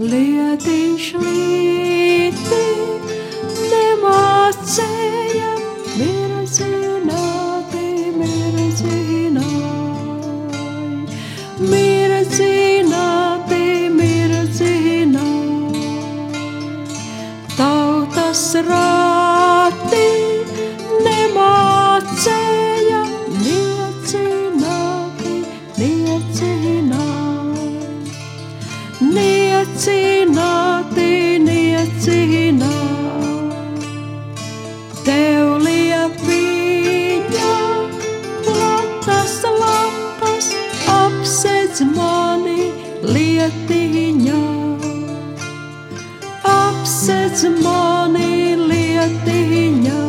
Lietiņš līti nemācēja mirzināti, mirzināji. Mirzināti, mirzināji. Tautas rāti nemācēja niecināti, niecināji. Niecināti, niecināti. Tev liepiņa platas lapas apsedz mani lietiņā. Apsedz mani lietiņā.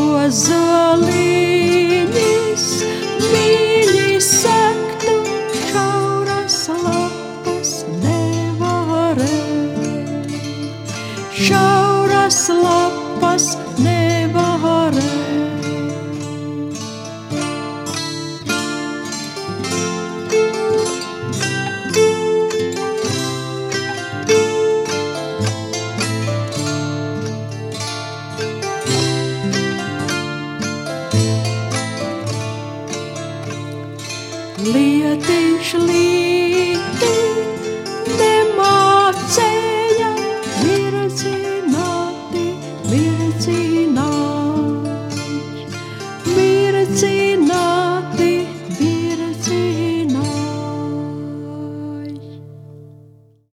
Ozoliņas mīļi Šauras lapas nevarē. Lietiņš līdzi mircināt, mircināt.